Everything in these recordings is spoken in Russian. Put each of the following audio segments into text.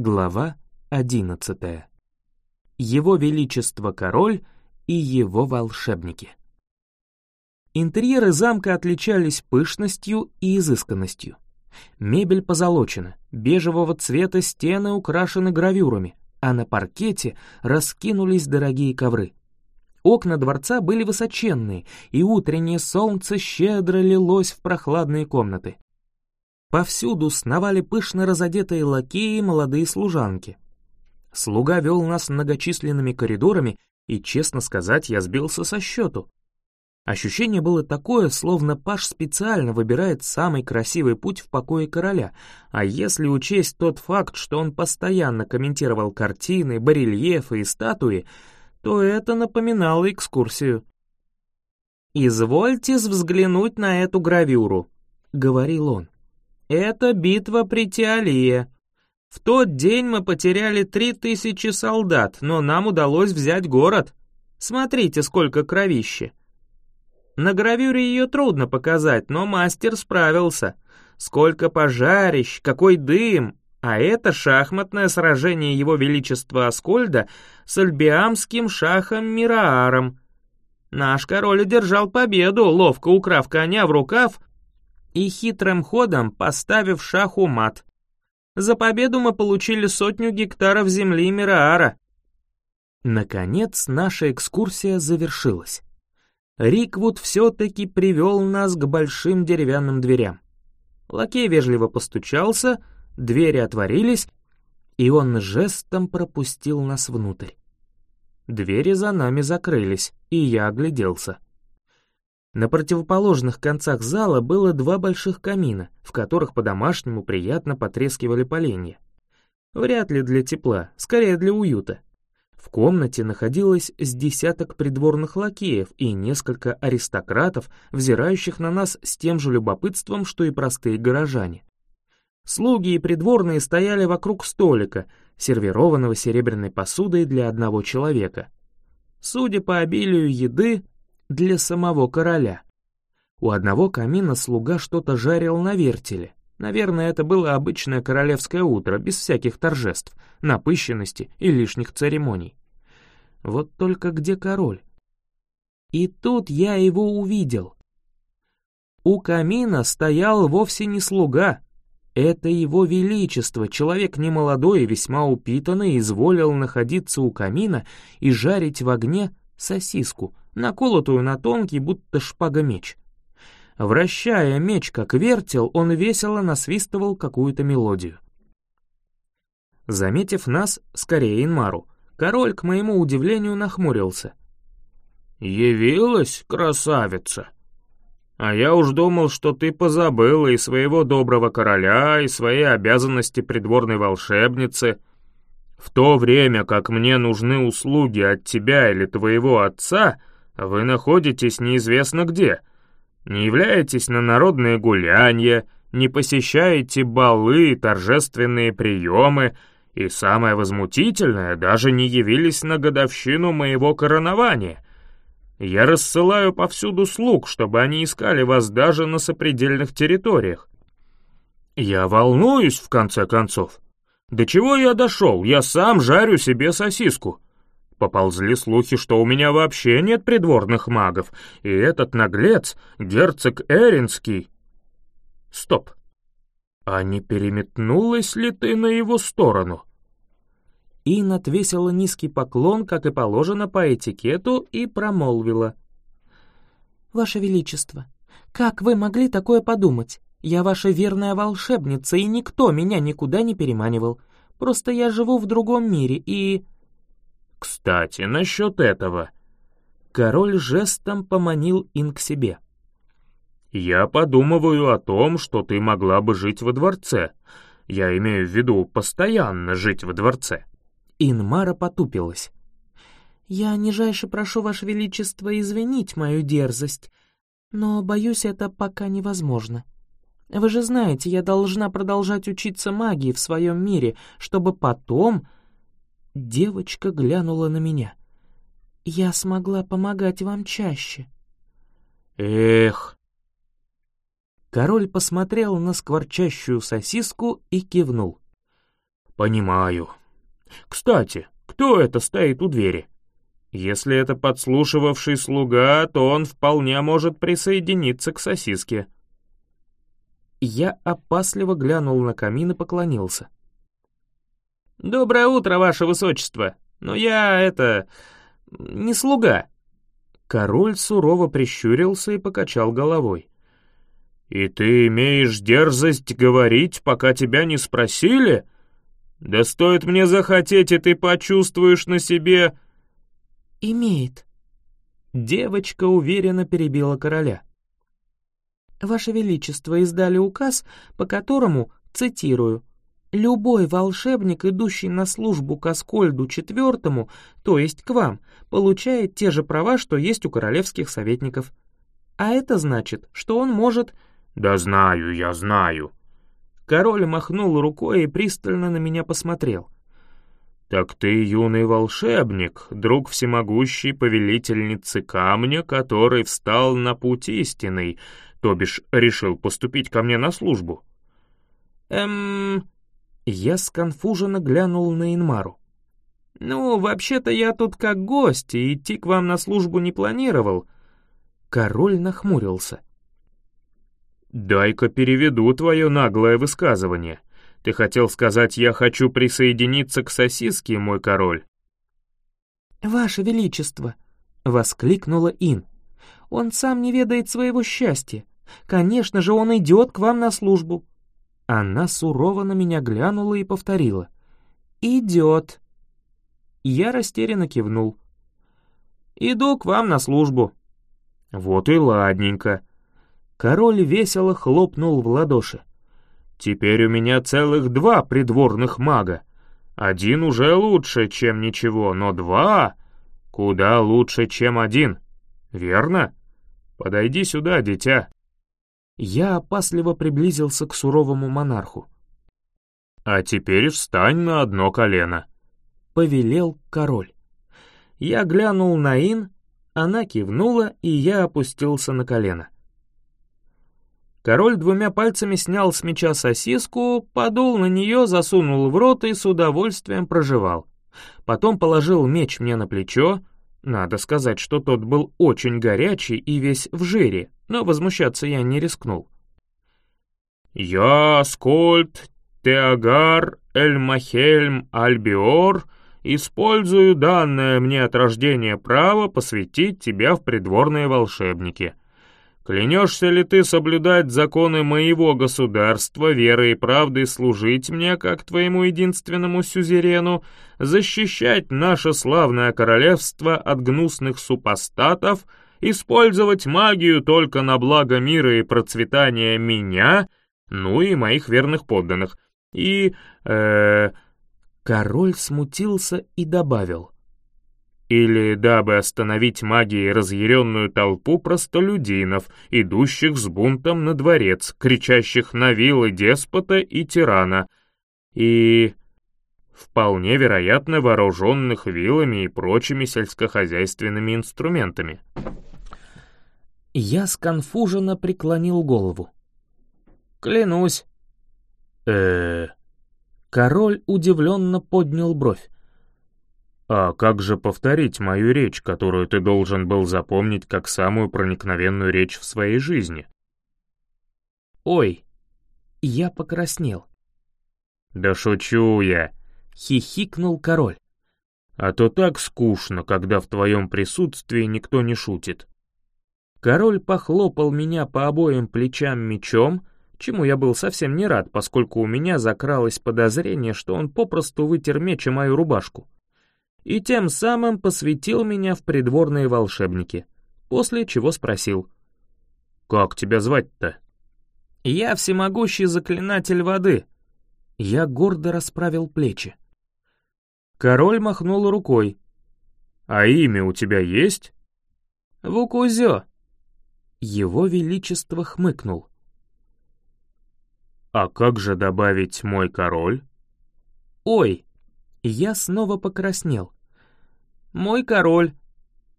Глава одиннадцатая. Его Величество Король и его волшебники. Интерьеры замка отличались пышностью и изысканностью. Мебель позолочена, бежевого цвета стены украшены гравюрами, а на паркете раскинулись дорогие ковры. Окна дворца были высоченные, и утреннее солнце щедро лилось в прохладные комнаты. Повсюду сновали пышно разодетые лакеи и молодые служанки. Слуга вел нас многочисленными коридорами, и, честно сказать, я сбился со счету. Ощущение было такое, словно Паш специально выбирает самый красивый путь в покое короля, а если учесть тот факт, что он постоянно комментировал картины, барельефы и статуи, то это напоминало экскурсию. «Извольте взглянуть на эту гравюру», — говорил он. Это битва при Тиалие. В тот день мы потеряли три тысячи солдат, но нам удалось взять город. Смотрите, сколько кровищи. На гравюре ее трудно показать, но мастер справился. Сколько пожарищ, какой дым! А это шахматное сражение его величества Аскольда с альбиамским шахом Мирааром. Наш король одержал победу, ловко украв коня в рукав и хитрым ходом поставив шаху мат. За победу мы получили сотню гектаров земли Мираара. Наконец наша экскурсия завершилась. Риквуд все-таки привел нас к большим деревянным дверям. Лакей вежливо постучался, двери отворились, и он жестом пропустил нас внутрь. Двери за нами закрылись, и я огляделся. На противоположных концах зала было два больших камина, в которых по-домашнему приятно потрескивали поленья. Вряд ли для тепла, скорее для уюта. В комнате находилось с десяток придворных лакеев и несколько аристократов, взирающих на нас с тем же любопытством, что и простые горожане. Слуги и придворные стояли вокруг столика, сервированного серебряной посудой для одного человека. Судя по обилию еды, для самого короля. У одного камина слуга что-то жарил на вертеле. Наверное, это было обычное королевское утро, без всяких торжеств, напыщенности и лишних церемоний. Вот только где король? И тут я его увидел. У камина стоял вовсе не слуга. Это его величество, человек немолодой и весьма упитанный, изволил находиться у камина и жарить в огне сосиску, наколотую на тонкий, будто шпага меч. Вращая меч как вертел, он весело насвистывал какую-то мелодию. Заметив нас, скорее Инмару, король, к моему удивлению, нахмурился. «Явилась, красавица? А я уж думал, что ты позабыла и своего доброго короля, и свои обязанности придворной волшебницы. В то время, как мне нужны услуги от тебя или твоего отца, вы находитесь неизвестно где, не являетесь на народные гулянья, не посещаете балы и торжественные приемы, и самое возмутительное, даже не явились на годовщину моего коронования. Я рассылаю повсюду слуг, чтобы они искали вас даже на сопредельных территориях. Я волнуюсь, в конце концов. До чего я дошел? Я сам жарю себе сосиску. Поползли слухи, что у меня вообще нет придворных магов, и этот наглец, герцог Эринский... Стоп. А не переметнулась ли ты на его сторону? Ин отвесила низкий поклон, как и положено по этикету, и промолвила. «Ваше Величество, как вы могли такое подумать? Я ваша верная волшебница, и никто меня никуда не переманивал. Просто я живу в другом мире, и...» «Кстати, насчет этого...» Король жестом поманил Ин к себе. «Я подумываю о том, что ты могла бы жить во дворце. Я имею в виду постоянно жить во дворце». Инмара потупилась. «Я нижайше прошу, Ваше Величество, извинить мою дерзость, но, боюсь, это пока невозможно. Вы же знаете, я должна продолжать учиться магии в своем мире, чтобы потом Девочка глянула на меня. «Я смогла помогать вам чаще». «Эх!» Король посмотрел на скворчащую сосиску и кивнул. «Понимаю. Кстати, кто это стоит у двери? Если это подслушивавший слуга, то он вполне может присоединиться к сосиске». Я опасливо глянул на камин и поклонился. «Доброе утро, ваше высочество! Но я, это... не слуга!» Король сурово прищурился и покачал головой. «И ты имеешь дерзость говорить, пока тебя не спросили? Да стоит мне захотеть, и ты почувствуешь на себе...» «Имеет». Девочка уверенно перебила короля. «Ваше Величество издали указ, по которому, цитирую, Любой волшебник, идущий на службу к Аскольду IV, то есть к вам, получает те же права, что есть у королевских советников. А это значит, что он может... «Да знаю, я знаю». Король махнул рукой и пристально на меня посмотрел. «Так ты юный волшебник, друг всемогущей повелительницы камня, который встал на путь истинный, то бишь решил поступить ко мне на службу». «Эм...» Я сконфуженно глянул на Инмару. «Ну, вообще-то я тут как гость, и идти к вам на службу не планировал». Король нахмурился. «Дай-ка переведу твое наглое высказывание. Ты хотел сказать, я хочу присоединиться к сосиске, мой король?» «Ваше Величество!» — воскликнула Ин. «Он сам не ведает своего счастья. Конечно же, он идет к вам на службу. Она сурово на меня глянула и повторила. «Идет». Я растерянно кивнул. «Иду к вам на службу». «Вот и ладненько». Король весело хлопнул в ладоши. «Теперь у меня целых два придворных мага. Один уже лучше, чем ничего, но два куда лучше, чем один. Верно? Подойди сюда, дитя». Я опасливо приблизился к суровому монарху. «А теперь встань на одно колено», — повелел король. Я глянул на Ин, она кивнула, и я опустился на колено. Король двумя пальцами снял с меча сосиску, подул на нее, засунул в рот и с удовольствием прожевал. Потом положил меч мне на плечо, надо сказать, что тот был очень горячий и весь в жире, но возмущаться я не рискнул. «Я, Скольд, Теогар, Эльмахельм, Альбиор, использую данное мне от рождения право посвятить тебя в придворные волшебники. Клянешься ли ты соблюдать законы моего государства, верой и правдой служить мне, как твоему единственному сюзерену, защищать наше славное королевство от гнусных супостатов — использовать магию только на благо мира и процветания меня, ну и моих верных подданных. И... э Король смутился и добавил. Или дабы остановить магией разъяренную толпу простолюдинов, идущих с бунтом на дворец, кричащих на вилы деспота и тирана, и вполне вероятно вооруженных вилами и прочими сельскохозяйственными инструментами. Я сконфуженно преклонил голову. «Клянусь». э Король удивленно поднял бровь. «А как же повторить мою речь, которую ты должен был запомнить как самую проникновенную речь в своей жизни?» «Ой!» Я покраснел. «Да шучу я!» — хихикнул король. «А то так скучно, когда в твоем присутствии никто не шутит». Король похлопал меня по обоим плечам мечом, чему я был совсем не рад, поскольку у меня закралось подозрение, что он попросту вытер меч и мою рубашку. И тем самым посвятил меня в придворные волшебники, после чего спросил. «Как тебя звать-то?» «Я всемогущий заклинатель воды». Я гордо расправил плечи. Король махнул рукой. «А имя у тебя есть?» «Вукузё», его Величество хмыкнул. «А как же добавить «мой король»?» «Ой!» Я снова покраснел. «Мой король!»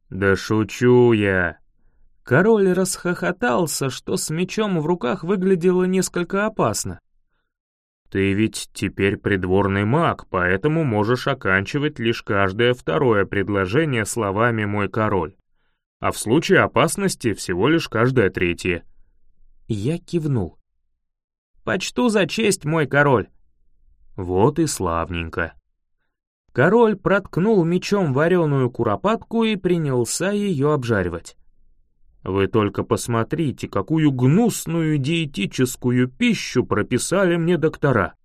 «Да шучу я!» Король расхохотался, что с мечом в руках выглядело несколько опасно. Ты ведь теперь придворный маг, поэтому можешь оканчивать лишь каждое второе предложение словами «мой король», а в случае опасности всего лишь каждое третье. Я кивнул. «Почту за честь, мой король». Вот и славненько. Король проткнул мечом вареную куропатку и принялся ее обжаривать. Вы только посмотрите, какую гнусную диетическую пищу прописали мне доктора.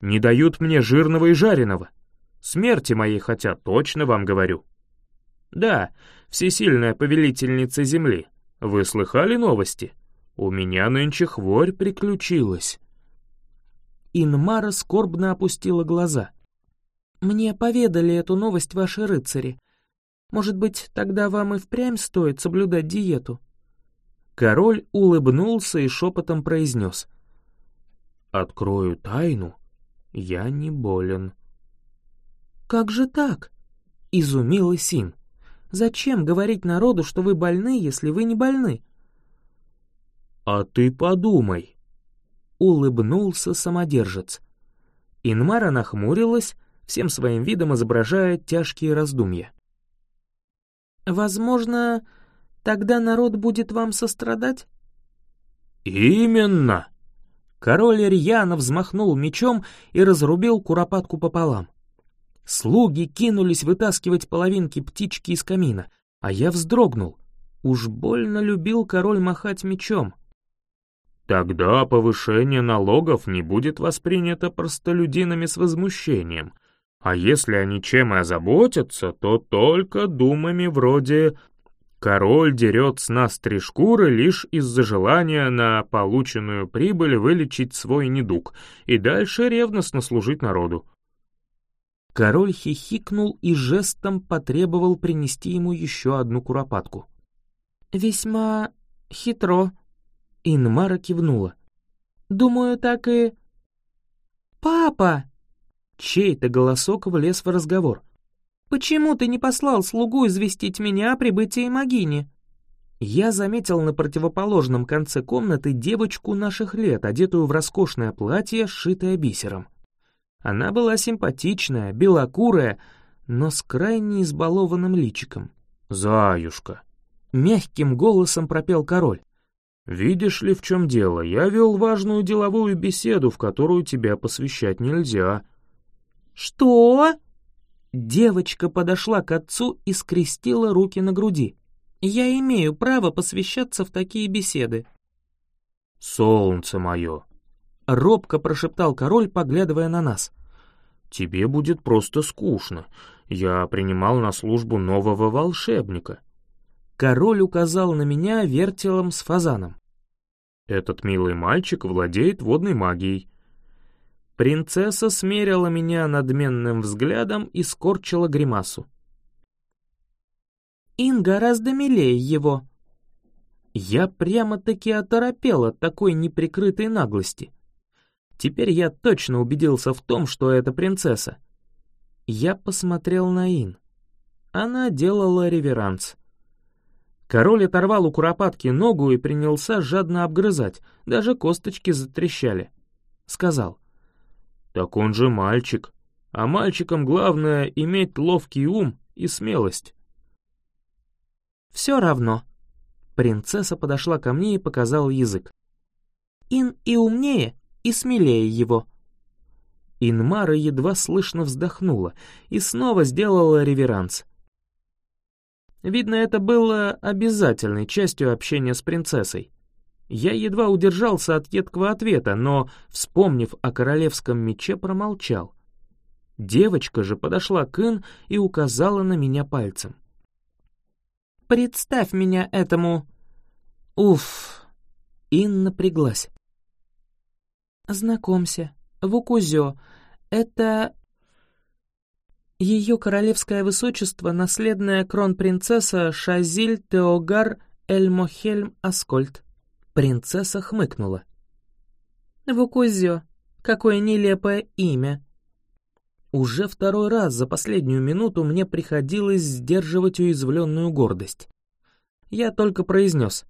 Не дают мне жирного и жареного. Смерти моей хотят, точно вам говорю. Да, всесильная повелительница земли, вы слыхали новости? У меня нынче хворь приключилась. Инмара скорбно опустила глаза. «Мне поведали эту новость ваши рыцари. Может быть, тогда вам и впрямь стоит соблюдать диету?» Король улыбнулся и шепотом произнес. «Открою тайну, я не болен». «Как же так?» — изумилась Син. «Зачем говорить народу, что вы больны, если вы не больны?» «А ты подумай», — улыбнулся самодержец. Инмара нахмурилась, всем своим видом изображая тяжкие раздумья. Возможно, тогда народ будет вам сострадать? Именно. Король рьяно взмахнул мечом и разрубил куропатку пополам. Слуги кинулись вытаскивать половинки птички из камина, а я вздрогнул. Уж больно любил король махать мечом. Тогда повышение налогов не будет воспринято простолюдинами с возмущением — а если они чем и озаботятся, то только думами вроде «король дерет с нас три шкуры лишь из-за желания на полученную прибыль вылечить свой недуг и дальше ревностно служить народу». Король хихикнул и жестом потребовал принести ему еще одну куропатку. «Весьма хитро», — Инмара кивнула. «Думаю, так и...» «Папа!» Чей-то голосок влез в разговор. «Почему ты не послал слугу известить меня о прибытии Магини?» Я заметил на противоположном конце комнаты девочку наших лет, одетую в роскошное платье, сшитое бисером. Она была симпатичная, белокурая, но с крайне избалованным личиком. «Заюшка!» — мягким голосом пропел король. «Видишь ли, в чем дело? Я вел важную деловую беседу, в которую тебя посвящать нельзя». «Что?» Девочка подошла к отцу и скрестила руки на груди. «Я имею право посвящаться в такие беседы». «Солнце мое!» — робко прошептал король, поглядывая на нас. «Тебе будет просто скучно. Я принимал на службу нового волшебника». Король указал на меня вертелом с фазаном. «Этот милый мальчик владеет водной магией. Принцесса смерила меня надменным взглядом и скорчила гримасу. «Ин гораздо милее его». Я прямо-таки оторопел от такой неприкрытой наглости. Теперь я точно убедился в том, что это принцесса. Я посмотрел на Ин. Она делала реверанс. Король оторвал у куропатки ногу и принялся жадно обгрызать, даже косточки затрещали. Сказал — так он же мальчик. А мальчикам главное иметь ловкий ум и смелость. Все равно. Принцесса подошла ко мне и показала язык. Ин и умнее, и смелее его. Инмара едва слышно вздохнула и снова сделала реверанс. Видно, это было обязательной частью общения с принцессой. Я едва удержался от едкого ответа, но, вспомнив о королевском мече, промолчал. Девочка же подошла к Ин и указала на меня пальцем. «Представь меня этому...» «Уф...» Ин напряглась. «Знакомься, Вукузё, это...» Ее королевское высочество — наследная кронпринцесса Шазиль Теогар Эльмохельм Аскольд. Принцесса хмыкнула. «Вукузё, какое нелепое имя!» Уже второй раз за последнюю минуту мне приходилось сдерживать уязвленную гордость. Я только произнес.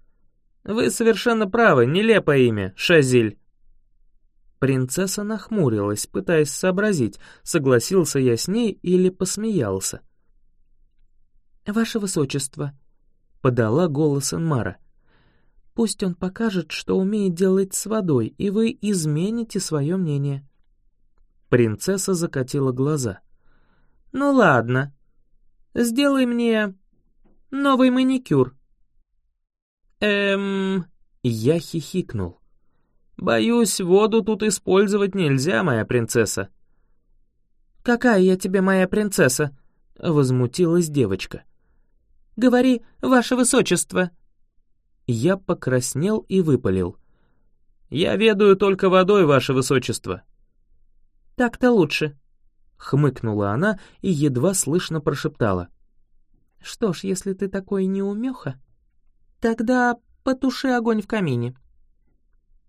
«Вы совершенно правы, нелепое имя, Шазиль». Принцесса нахмурилась, пытаясь сообразить, согласился я с ней или посмеялся. «Ваше Высочество», — подала голос Энмара, — «пусть он покажет, что умеет делать с водой, и вы измените свое мнение». Принцесса закатила глаза. «Ну ладно, сделай мне новый маникюр». «Эм...» Я хихикнул. «Боюсь, воду тут использовать нельзя, моя принцесса». «Какая я тебе моя принцесса?» — возмутилась девочка. «Говори, ваше высочество». Я покраснел и выпалил. «Я ведаю только водой, ваше высочество». «Так-то лучше», — хмыкнула она и едва слышно прошептала. «Что ж, если ты такой неумеха, тогда потуши огонь в камине».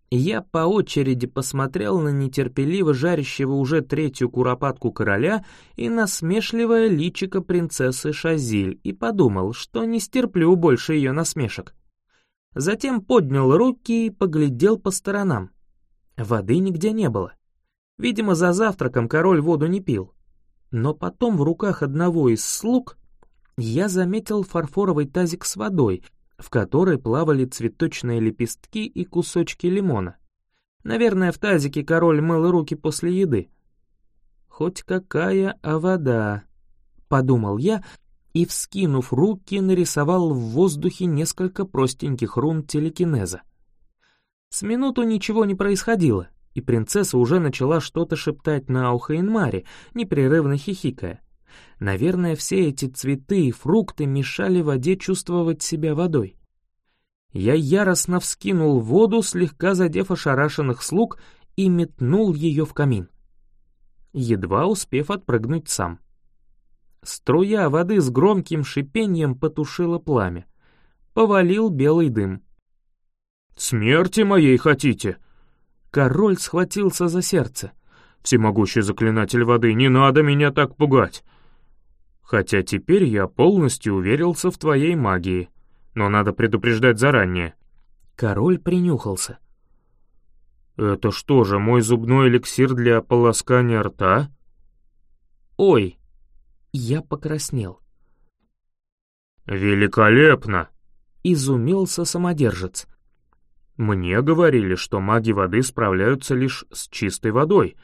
Я по очереди посмотрел на нетерпеливо жарящего уже третью куропатку короля и на смешливое личико принцессы Шазиль и подумал, что не стерплю больше ее насмешек. Затем поднял руки и поглядел по сторонам. Воды нигде не было. Видимо, за завтраком король воду не пил. Но потом в руках одного из слуг я заметил фарфоровый тазик с водой, в которой плавали цветочные лепестки и кусочки лимона. Наверное, в тазике король мыл руки после еды. «Хоть какая, а вода», — подумал я, и, вскинув руки, нарисовал в воздухе несколько простеньких рун телекинеза. С минуту ничего не происходило, и принцесса уже начала что-то шептать на ухо Инмаре, непрерывно хихикая. Наверное, все эти цветы и фрукты мешали воде чувствовать себя водой. Я яростно вскинул воду, слегка задев ошарашенных слуг, и метнул ее в камин, едва успев отпрыгнуть сам. Струя воды с громким шипением потушила пламя. Повалил белый дым. «Смерти моей хотите?» Король схватился за сердце. «Всемогущий заклинатель воды, не надо меня так пугать!» Хотя теперь я полностью уверился в твоей магии, но надо предупреждать заранее». Король принюхался. «Это что же, мой зубной эликсир для полоскания рта?» «Ой!» Я покраснел. «Великолепно!» — изумился самодержец. «Мне говорили, что маги воды справляются лишь с чистой водой.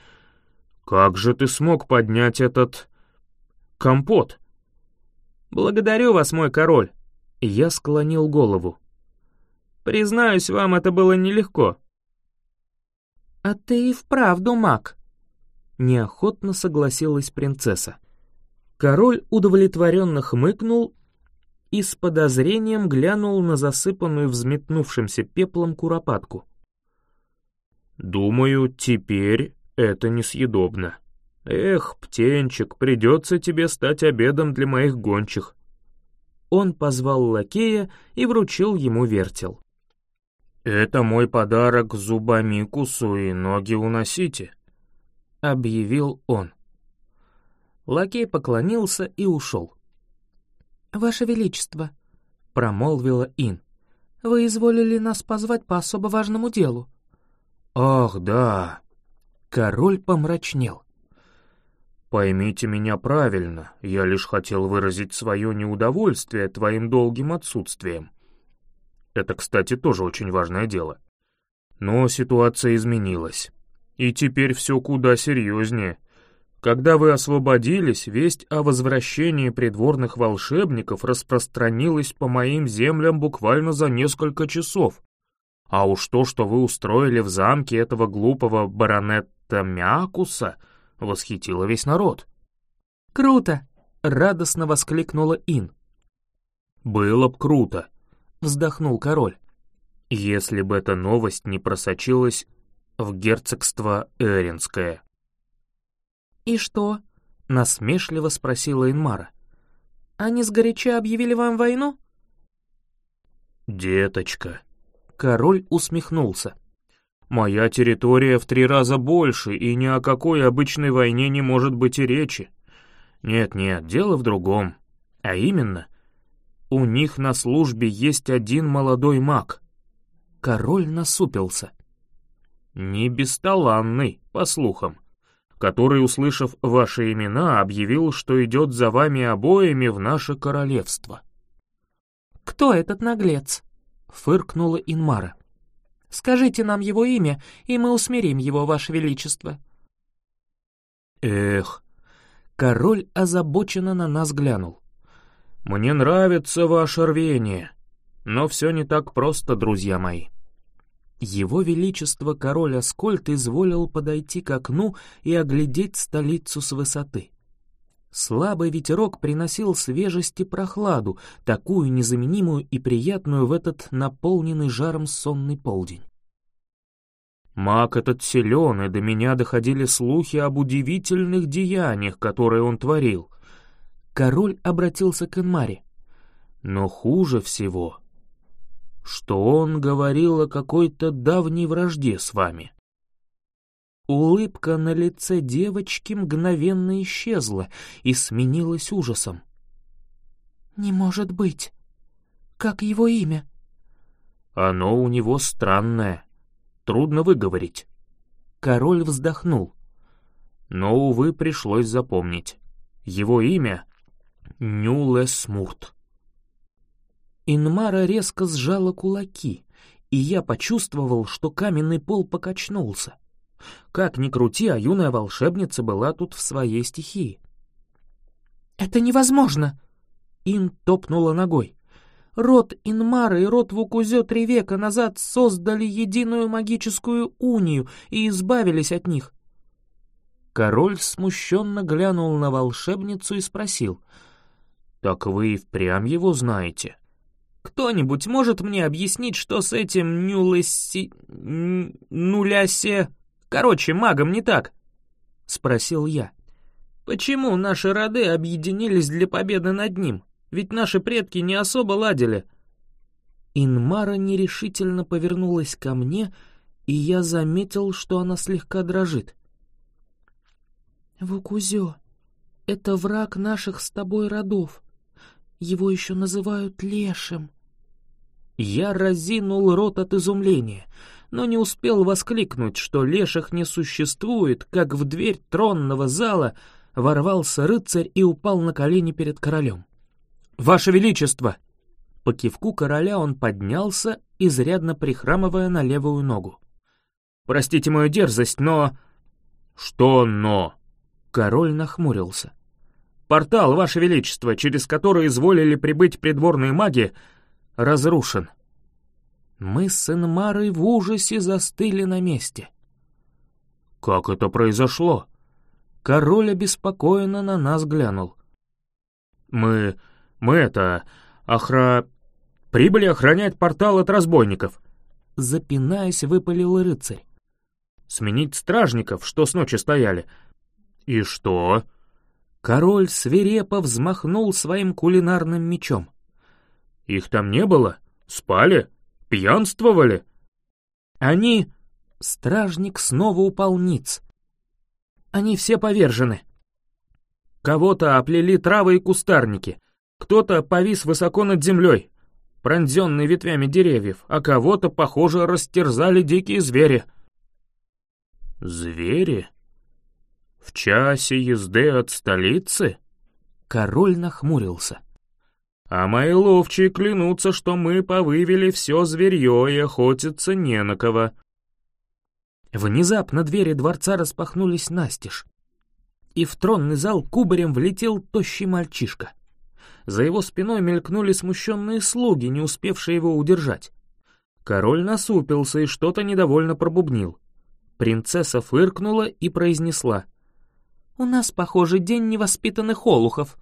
Как же ты смог поднять этот компот. «Благодарю вас, мой король!» Я склонил голову. «Признаюсь вам, это было нелегко». «А ты и вправду маг», — неохотно согласилась принцесса. Король удовлетворенно хмыкнул и с подозрением глянул на засыпанную взметнувшимся пеплом куропатку. «Думаю, теперь это несъедобно», «Эх, птенчик, придется тебе стать обедом для моих гончих». Он позвал лакея и вручил ему вертел. «Это мой подарок зубамикусу и ноги уносите», — объявил он. Лакей поклонился и ушел. «Ваше Величество», — промолвила Ин, — «вы изволили нас позвать по особо важному делу». «Ах, да». Король помрачнел. Поймите меня правильно, я лишь хотел выразить свое неудовольствие твоим долгим отсутствием. Это, кстати, тоже очень важное дело. Но ситуация изменилась. И теперь все куда серьезнее. Когда вы освободились, весть о возвращении придворных волшебников распространилась по моим землям буквально за несколько часов. А уж то, что вы устроили в замке этого глупого баронетта Мякуса — восхитила весь народ. «Круто!» — радостно воскликнула Ин. «Было б круто!» — вздохнул король. «Если бы эта новость не просочилась в герцогство Эринское». «И что?» — насмешливо спросила Инмара. «Они сгоряча объявили вам войну?» «Деточка», — король усмехнулся. Моя территория в три раза больше, и ни о какой обычной войне не может быть и речи. Нет-нет, дело в другом. А именно, у них на службе есть один молодой маг. Король насупился. Не бесталанный, по слухам, который, услышав ваши имена, объявил, что идет за вами обоими в наше королевство. «Кто этот наглец?» — фыркнула Инмара. «Скажите нам его имя, и мы усмирим его, ваше величество». «Эх!» Король озабоченно на нас глянул. «Мне нравится ваше рвение, но все не так просто, друзья мои». Его Величество король Аскольд изволил подойти к окну и оглядеть столицу с высоты. Слабый ветерок приносил свежесть и прохладу, такую незаменимую и приятную в этот наполненный жаром сонный полдень. Маг этот силен, и до меня доходили слухи об удивительных деяниях, которые он творил. Король обратился к Энмаре. Но хуже всего, что он говорил о какой-то давней вражде с вами. Улыбка на лице девочки мгновенно исчезла и сменилась ужасом. «Не может быть! Как его имя?» «Оно у него странное. Трудно выговорить». Король вздохнул. Но, увы, пришлось запомнить. Его имя — Нюлесмурт. Инмара резко сжала кулаки, и я почувствовал, что каменный пол покачнулся. Как ни крути, а юная волшебница была тут в своей стихии. «Это невозможно!» Ин топнула ногой. «Род Инмара и род Вукузё три века назад создали единую магическую унию и избавились от них». Король смущенно глянул на волшебницу и спросил. «Так вы и впрямь его знаете?» «Кто-нибудь может мне объяснить, что с этим Нюлэси... Нулясе...» Короче, магом не так?» — спросил я. «Почему наши роды объединились для победы над ним? Ведь наши предки не особо ладили». Инмара нерешительно повернулась ко мне, и я заметил, что она слегка дрожит. «Вукузё, это враг наших с тобой родов. Его еще называют Лешим». Я разинул рот от изумления — но не успел воскликнуть, что леших не существует, как в дверь тронного зала ворвался рыцарь и упал на колени перед королем. «Ваше Величество!» По кивку короля он поднялся, изрядно прихрамывая на левую ногу. «Простите мою дерзость, но...» «Что «но»?» Король нахмурился. «Портал, Ваше Величество, через который изволили прибыть придворные маги, разрушен». Мы с Инмарой в ужасе застыли на месте. «Как это произошло?» Король обеспокоенно на нас глянул. «Мы... мы это... охра... прибыли охранять портал от разбойников!» Запинаясь, выпалил рыцарь. «Сменить стражников, что с ночи стояли». «И что?» Король свирепо взмахнул своим кулинарным мечом. «Их там не было? Спали?» Пьянствовали?» «Они...» Стражник снова упал ниц. «Они все повержены. Кого-то оплели травы и кустарники, кто-то повис высоко над землей, пронзенный ветвями деревьев, а кого-то, похоже, растерзали дикие звери». «Звери? В часе езды от столицы?» Король нахмурился. А мои ловчие клянутся, что мы повывели все зверье и охотиться не на кого. Внезапно двери дворца распахнулись настежь, и в тронный зал кубарем влетел тощий мальчишка. За его спиной мелькнули смущенные слуги, не успевшие его удержать. Король насупился и что-то недовольно пробубнил. Принцесса фыркнула и произнесла. «У нас, похоже, день невоспитанных олухов».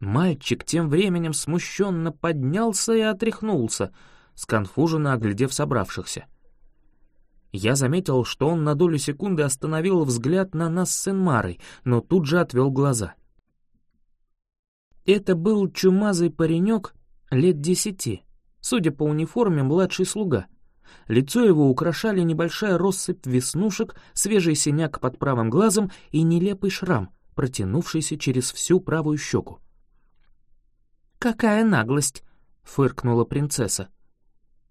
Мальчик тем временем смущенно поднялся и отряхнулся, сконфуженно оглядев собравшихся. Я заметил, что он на долю секунды остановил взгляд на нас с Энмарой, но тут же отвел глаза. Это был чумазый паренек лет десяти, судя по униформе, младший слуга. Лицо его украшали небольшая россыпь веснушек, свежий синяк под правым глазом и нелепый шрам, протянувшийся через всю правую щеку. «Какая наглость!» — фыркнула принцесса.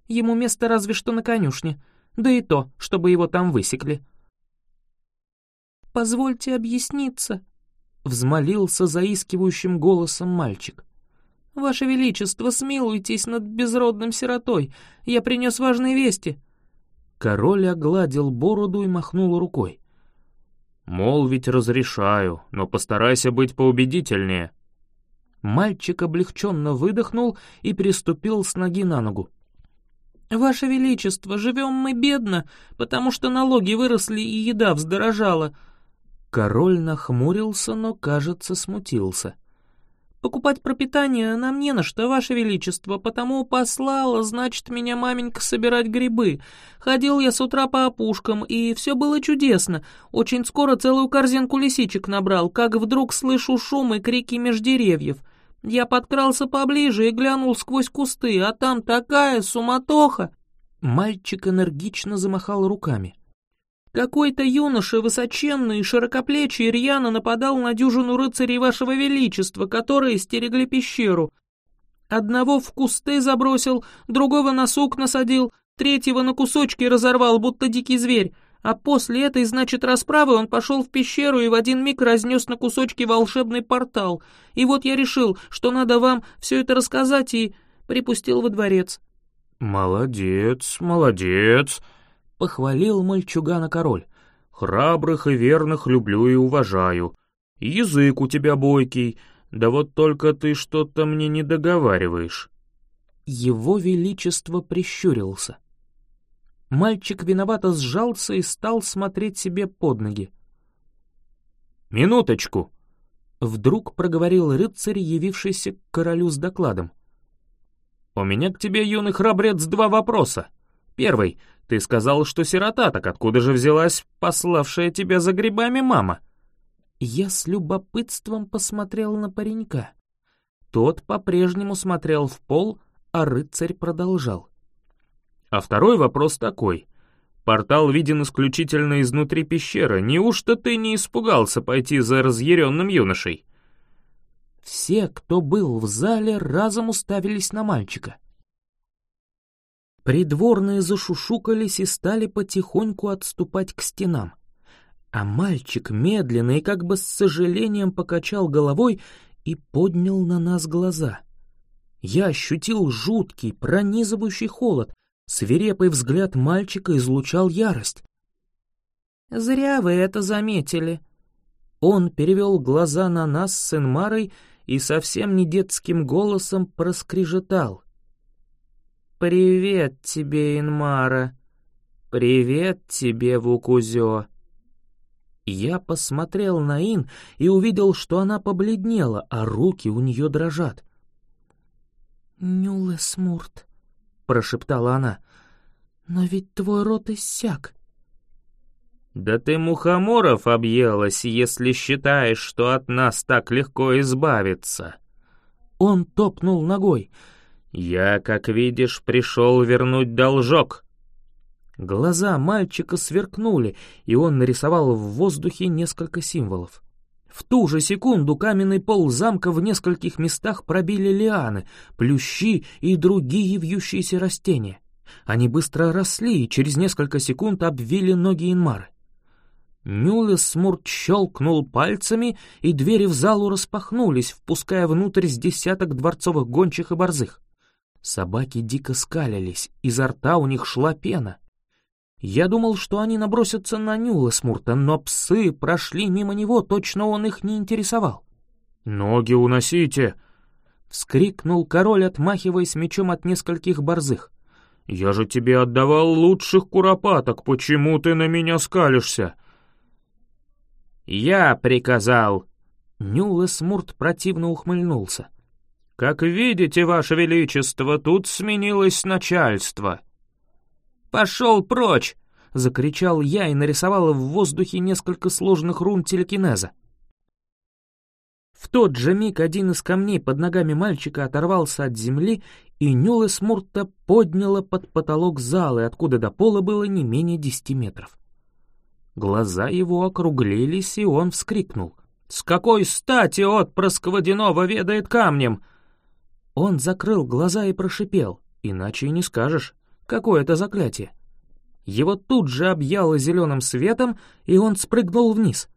«Ему место разве что на конюшне. да и то, чтобы его там высекли». «Позвольте объясниться», — взмолился заискивающим голосом мальчик. «Ваше Величество, смилуйтесь над безродным сиротой, я принес важные вести». Король огладил бороду и махнул рукой. «Мол, ведь разрешаю, но постарайся быть поубедительнее». Мальчик облегченно выдохнул и приступил с ноги на ногу. «Ваше Величество, живем мы бедно, потому что налоги выросли и еда вздорожала». Король нахмурился, но, кажется, смутился. «Покупать пропитание нам не на что, Ваше Величество, потому послала, значит, меня маменька собирать грибы. Ходил я с утра по опушкам, и все было чудесно. Очень скоро целую корзинку лисичек набрал, как вдруг слышу шум и крики меж деревьев». Я подкрался поближе и глянул сквозь кусты, а там такая суматоха!» Мальчик энергично замахал руками. «Какой-то юноша, высоченный и широкоплечий, рьяно нападал на дюжину рыцарей вашего величества, которые стерегли пещеру. Одного в кусты забросил, другого на сук насадил, третьего на кусочки разорвал, будто дикий зверь. А после этой, значит, расправы он пошел в пещеру и в один миг разнес на кусочки волшебный портал. И вот я решил, что надо вам все это рассказать, и припустил во дворец». «Молодец, молодец», — похвалил мальчугана король. «Храбрых и верных люблю и уважаю. Язык у тебя бойкий, да вот только ты что-то мне не договариваешь». Его Величество прищурился. Мальчик виновато сжался и стал смотреть себе под ноги. «Минуточку!» — вдруг проговорил рыцарь, явившийся к королю с докладом. «У меня к тебе, юный храбрец, два вопроса. Первый. Ты сказал, что сирота, так откуда же взялась пославшая тебя за грибами мама?» Я с любопытством посмотрел на паренька. Тот по-прежнему смотрел в пол, а рыцарь продолжал. А второй вопрос такой. Портал виден исключительно изнутри пещеры. Неужто ты не испугался пойти за разъяренным юношей?» Все, кто был в зале, разом уставились на мальчика. Придворные зашушукались и стали потихоньку отступать к стенам. А мальчик медленно и как бы с сожалением покачал головой и поднял на нас глаза. Я ощутил жуткий, пронизывающий холод, Свирепый взгляд мальчика излучал ярость. «Зря вы это заметили». Он перевел глаза на нас с Инмарой и совсем не детским голосом проскрежетал. «Привет тебе, Инмара! Привет тебе, Вукузё!» Я посмотрел на Ин и увидел, что она побледнела, а руки у нее дрожат. «Нюлесмурт», — прошептала она. «Но ведь твой рот иссяк». «Да ты мухоморов объелась, если считаешь, что от нас так легко избавиться». Он топнул ногой. «Я, как видишь, пришел вернуть должок». Глаза мальчика сверкнули, и он нарисовал в воздухе несколько символов. В ту же секунду каменный пол замка в нескольких местах пробили лианы, плющи и другие вьющиеся растения. Они быстро росли и через несколько секунд обвили ноги Инмары. Мюллес-смурт щелкнул пальцами, и двери в залу распахнулись, впуская внутрь с десяток дворцовых гончих и борзых. Собаки дико скалились, изо рта у них шла пена. Я думал, что они набросятся на Нюлесмурта, но псы прошли мимо него, точно он их не интересовал. «Ноги уносите!» — вскрикнул король, отмахиваясь мечом от нескольких борзых. «Я же тебе отдавал лучших куропаток, почему ты на меня скалишься?» «Я приказал!» Нюлесмурт противно ухмыльнулся. «Как видите, Ваше Величество, тут сменилось начальство. «Пошел прочь!» — закричал я и нарисовал в воздухе несколько сложных рун телекинеза. В тот же миг один из камней под ногами мальчика оторвался от земли, и Нюла Смурта подняла под потолок залы, откуда до пола было не менее десяти метров. Глаза его округлились, и он вскрикнул. «С какой стати отпрыск водяного ведает камнем?» Он закрыл глаза и прошипел, иначе и не скажешь. Какое это заклятие? Его тут же объяло зеленым светом, и он спрыгнул вниз.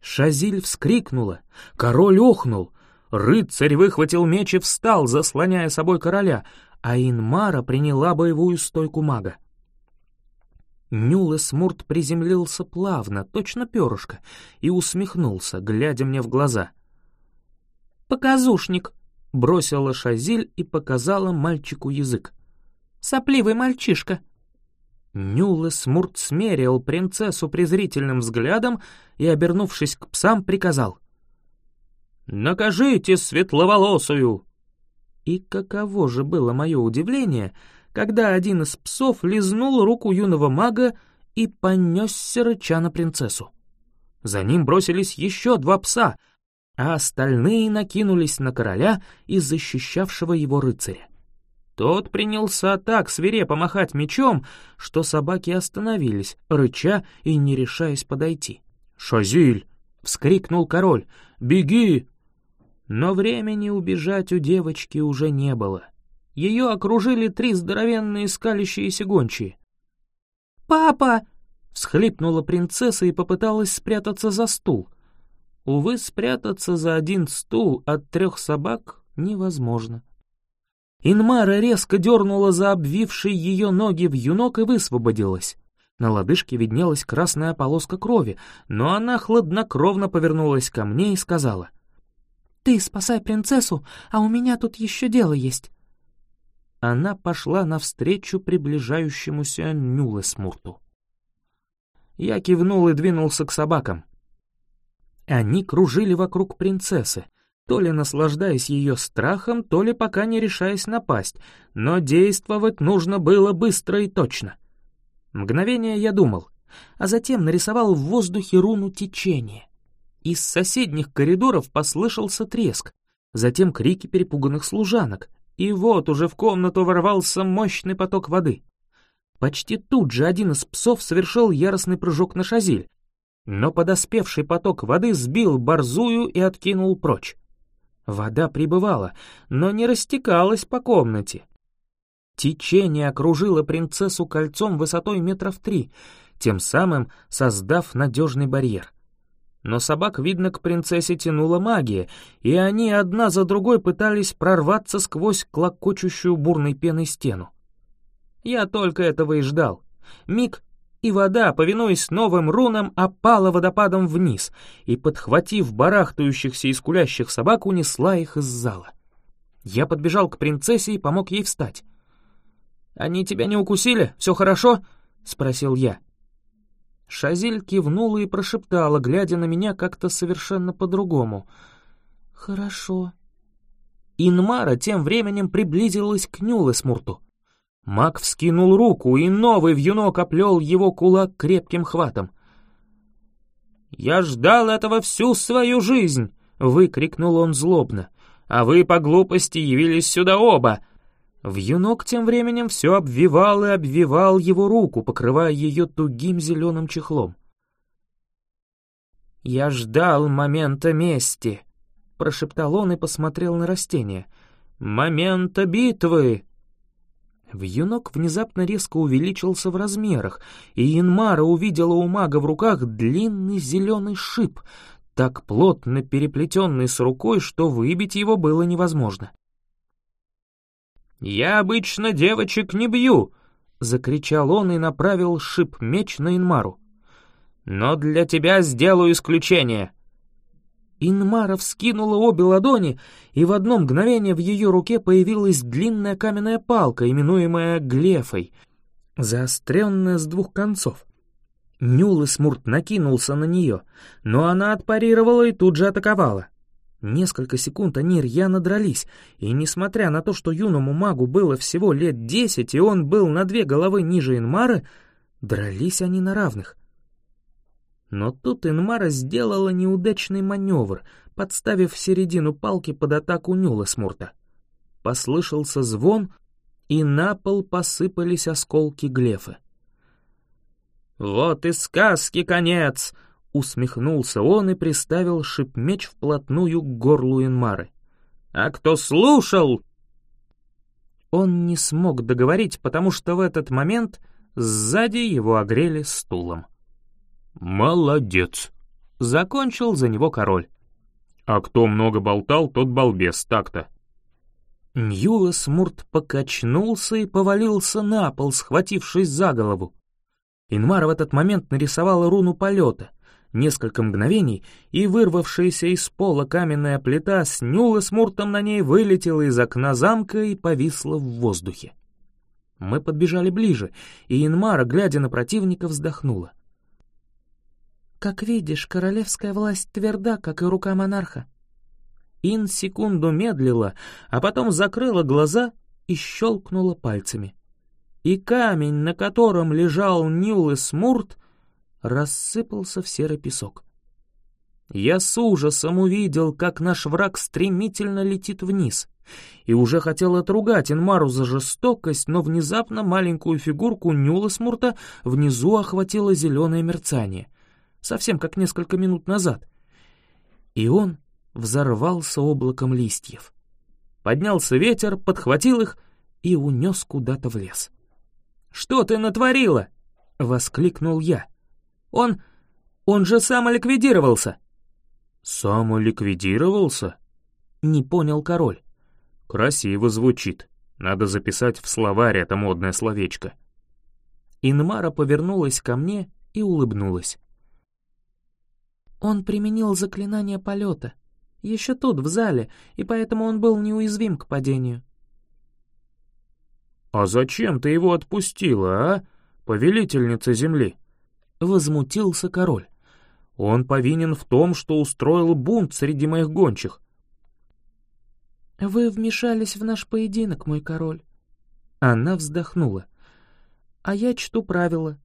Шазиль вскрикнула, король охнул, рыцарь выхватил меч и встал, заслоняя собой короля, а Инмара приняла боевую стойку мага. Нюлесмурт приземлился плавно, точно перышко, и усмехнулся, глядя мне в глаза. «Показушник!» — бросила Шазиль и показала мальчику язык. «Сопливый мальчишка!» Нюлесмурт смерил принцессу презрительным взглядом и, обернувшись к псам, приказал. «Накажите светловолосую!» И каково же было мое удивление — когда один из псов лизнул руку юного мага и понесся рыча на принцессу. За ним бросились еще два пса, а остальные накинулись на короля и защищавшего его рыцаря. Тот принялся так свирепо махать мечом, что собаки остановились, рыча и не решаясь подойти. «Шазиль!» — вскрикнул король. «Беги!» Но времени убежать у девочки уже не было. Ее окружили три здоровенные скалящиеся гончие. «Папа!» — всхлипнула принцесса и попыталась спрятаться за стул. Увы, спрятаться за один стул от трех собак невозможно. Инмара резко дернула за обвивший ее ноги в юнок и высвободилась. На лодыжке виднелась красная полоска крови, но она хладнокровно повернулась ко мне и сказала. «Ты спасай принцессу, а у меня тут еще дело есть она пошла навстречу приближающемуся Нюлесмурту. Я кивнул и двинулся к собакам. Они кружили вокруг принцессы, то ли наслаждаясь ее страхом, то ли пока не решаясь напасть, но действовать нужно было быстро и точно. Мгновение я думал, а затем нарисовал в воздухе руну течения. Из соседних коридоров послышался треск, затем крики перепуганных служанок, и вот уже в комнату ворвался мощный поток воды. Почти тут же один из псов совершил яростный прыжок на шазиль, но подоспевший поток воды сбил борзую и откинул прочь. Вода прибывала, но не растекалась по комнате. Течение окружило принцессу кольцом высотой метров три, тем самым создав надежный барьер но собак, видно, к принцессе тянула магия, и они одна за другой пытались прорваться сквозь клокочущую бурной пеной стену. Я только этого и ждал. Миг, и вода, повинуясь новым рунам, опала водопадом вниз и, подхватив барахтающихся и скулящих собак, унесла их из зала. Я подбежал к принцессе и помог ей встать. «Они тебя не укусили? Все хорошо?» — спросил я. Шазиль кивнула и прошептала, глядя на меня как-то совершенно по-другому. «Хорошо». Инмара тем временем приблизилась к Нюлесмурту. Маг вскинул руку, и новый вьюнок оплел его кулак крепким хватом. «Я ждал этого всю свою жизнь!» — выкрикнул он злобно. «А вы по глупости явились сюда оба!» Вьюнок тем временем все обвивал и обвивал его руку, покрывая ее тугим зеленым чехлом. «Я ждал момента мести», — прошептал он и посмотрел на растение. «Момента битвы!» Вьюнок внезапно резко увеличился в размерах, и Инмара увидела у мага в руках длинный зеленый шип, так плотно переплетенный с рукой, что выбить его было невозможно. «Я обычно девочек не бью!» — закричал он и направил шип-меч на Инмару. «Но для тебя сделаю исключение!» Инмара вскинула обе ладони, и в одно мгновение в ее руке появилась длинная каменная палка, именуемая глефой, заостренная с двух концов. Нюлысмурт накинулся на нее, но она отпарировала и тут же атаковала. Несколько секунд они рьяно дрались, и несмотря на то, что юному магу было всего лет десять, и он был на две головы ниже Инмары, дрались они на равных. Но тут Инмара сделала неудачный маневр, подставив середину палки под атаку Нюласмурта. Послышался звон, и на пол посыпались осколки глефы. «Вот и сказки конец!» Усмехнулся он и приставил шипмеч вплотную к горлу Инмары. «А кто слушал?» Он не смог договорить, потому что в этот момент сзади его огрели стулом. «Молодец!» — закончил за него король. «А кто много болтал, тот балбес, так-то». Ньюла Смурт покачнулся и повалился на пол, схватившись за голову. Инмар в этот момент нарисовала руну полета. Несколько мгновений, и вырвавшаяся из пола каменная плита с Ньюла Смуртом на ней вылетела из окна замка и повисла в воздухе. Мы подбежали ближе, и Инмара, глядя на противника, вздохнула. «Как видишь, королевская власть тверда, как и рука монарха. Ин секунду медлила, а потом закрыла глаза и щелкнула пальцами. И камень, на котором лежал Ньюл Смурт, рассыпался в серый песок. Я с ужасом увидел, как наш враг стремительно летит вниз, и уже хотел отругать Инмару за жестокость, но внезапно маленькую фигурку Нюла Смурта внизу охватило зеленое мерцание, совсем как несколько минут назад. И он взорвался облаком листьев. Поднялся ветер, подхватил их и унес куда-то в лес. «Что ты натворила?» — воскликнул я. «Он... он же самоликвидировался!» «Самоликвидировался?» — не понял король. «Красиво звучит. Надо записать в словарь это модное словечко». Инмара повернулась ко мне и улыбнулась. Он применил заклинание полета. Еще тут, в зале, и поэтому он был неуязвим к падению. «А зачем ты его отпустила, а, повелительница земли?» — возмутился король. «Он повинен в том, что устроил бунт среди моих гончих». «Вы вмешались в наш поединок, мой король». Она вздохнула. «А я чту правила.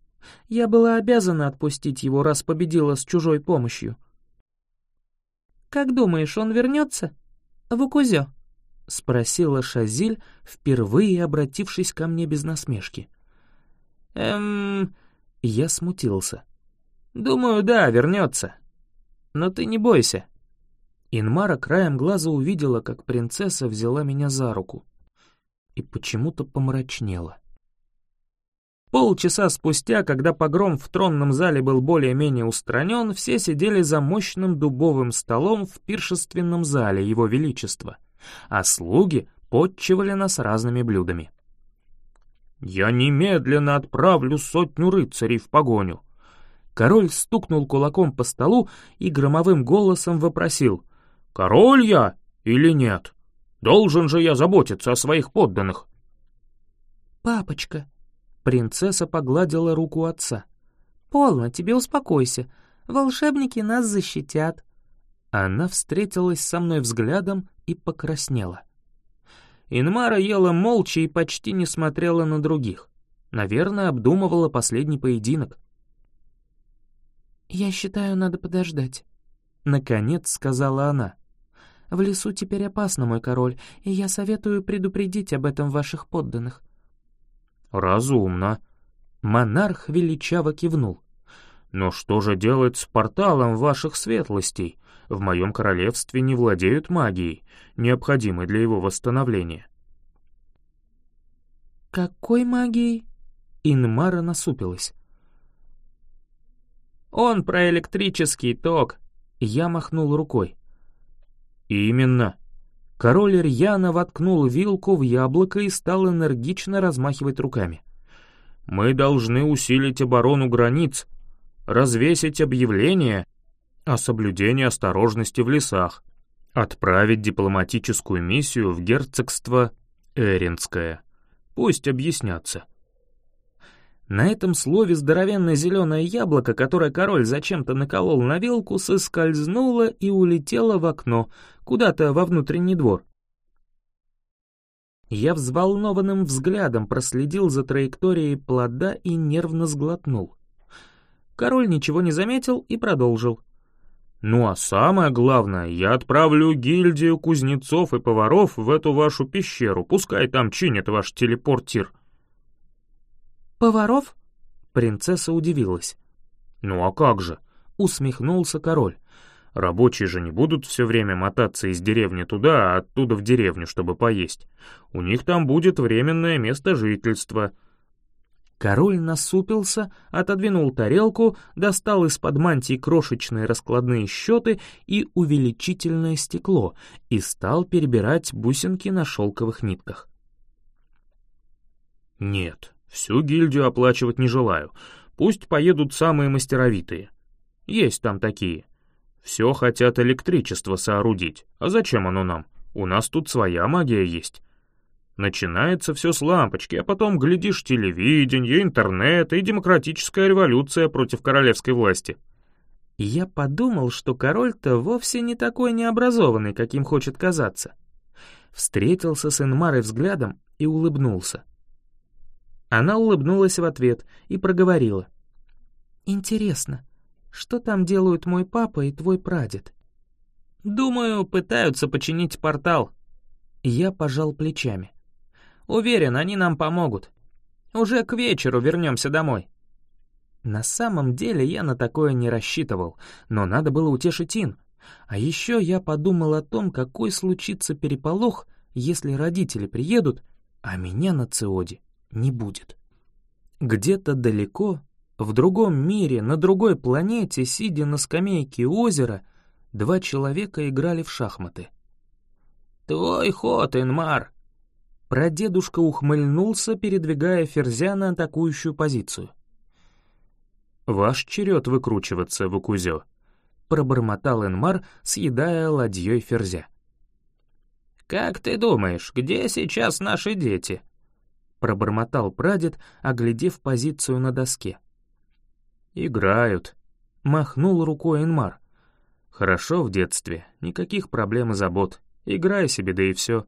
Я была обязана отпустить его, раз победила с чужой помощью. «Как думаешь, он вернется? В Укузё?» — спросила Шазиль, впервые обратившись ко мне без насмешки. «Эм...» — я смутился. «Думаю, да, вернется. Но ты не бойся». Инмара краем глаза увидела, как принцесса взяла меня за руку и почему-то помрачнела. Полчаса спустя, когда погром в тронном зале был более-менее устранен, все сидели за мощным дубовым столом в пиршественном зале Его Величества, а слуги подчивали нас разными блюдами. «Я немедленно отправлю сотню рыцарей в погоню!» Король стукнул кулаком по столу и громовым голосом вопросил «Король я или нет? Должен же я заботиться о своих подданных!» «Папочка!» Принцесса погладила руку отца. «Полно, тебе успокойся. Волшебники нас защитят». Она встретилась со мной взглядом и покраснела. Инмара ела молча и почти не смотрела на других. Наверное, обдумывала последний поединок. «Я считаю, надо подождать», — наконец сказала она. «В лесу теперь опасно, мой король, и я советую предупредить об этом ваших подданных. «Разумно». Монарх величаво кивнул. «Но что же делать с порталом ваших светлостей? В моем королевстве не владеют магией, необходимой для его восстановления». «Какой магией?» Инмара насупилась. «Он про электрический ток», — я махнул рукой. «Именно», Король рьяно воткнул вилку в яблоко и стал энергично размахивать руками. «Мы должны усилить оборону границ, развесить объявление о соблюдении осторожности в лесах, отправить дипломатическую миссию в герцогство Эринское. Пусть объяснятся». На этом слове здоровенное зеленое яблоко, которое король зачем-то наколол на вилку, соскользнуло и улетело в окно, куда-то во внутренний двор. Я взволнованным взглядом проследил за траекторией плода и нервно сглотнул. Король ничего не заметил и продолжил. «Ну а самое главное, я отправлю гильдию кузнецов и поваров в эту вашу пещеру, пускай там чинит ваш телепортир». «Поваров?» Принцесса удивилась. «Ну а как же?» — усмехнулся король. Рабочие же не будут все время мотаться из деревни туда, а оттуда в деревню, чтобы поесть. У них там будет временное место жительства». Король насупился, отодвинул тарелку, достал из-под мантии крошечные раскладные счеты и увеличительное стекло и стал перебирать бусинки на шелковых нитках. «Нет, всю гильдию оплачивать не желаю. Пусть поедут самые мастеровитые. Есть там такие. Все хотят электричество соорудить. А зачем оно нам? У нас тут своя магия есть. Начинается все с лампочки, а потом, глядишь, телевидение, интернет и демократическая революция против королевской власти. Я подумал, что король-то вовсе не такой необразованный, каким хочет казаться. Встретился с Инмарой взглядом и улыбнулся. Она улыбнулась в ответ и проговорила. «Интересно, что там делают мой папа и твой прадед?» «Думаю, пытаются починить портал». Я пожал плечами. «Уверен, они нам помогут. Уже к вечеру вернемся домой». На самом деле я на такое не рассчитывал, но надо было утешить Ин. А еще я подумал о том, какой случится переполох, если родители приедут, а меня на Циоде не будет. Где-то далеко в другом мире, на другой планете, сидя на скамейке озера, два человека играли в шахматы. «Твой ход, Инмар!» Прадедушка ухмыльнулся, передвигая ферзя на атакующую позицию. «Ваш черед выкручиваться, Вакузё», — пробормотал Инмар, съедая ладьей ферзя. «Как ты думаешь, где сейчас наши дети?» — пробормотал прадед, оглядев позицию на доске. «Играют», — махнул рукой Инмар. «Хорошо в детстве, никаких проблем и забот. Играй себе, да и все».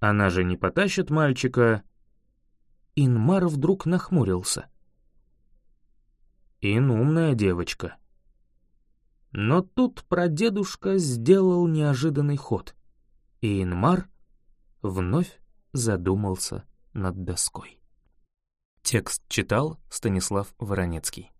Она же не потащит мальчика. Инмар вдруг нахмурился. Ин умная девочка. Но тут прадедушка сделал неожиданный ход, и Инмар вновь задумался над доской. Текст читал Станислав Воронецкий.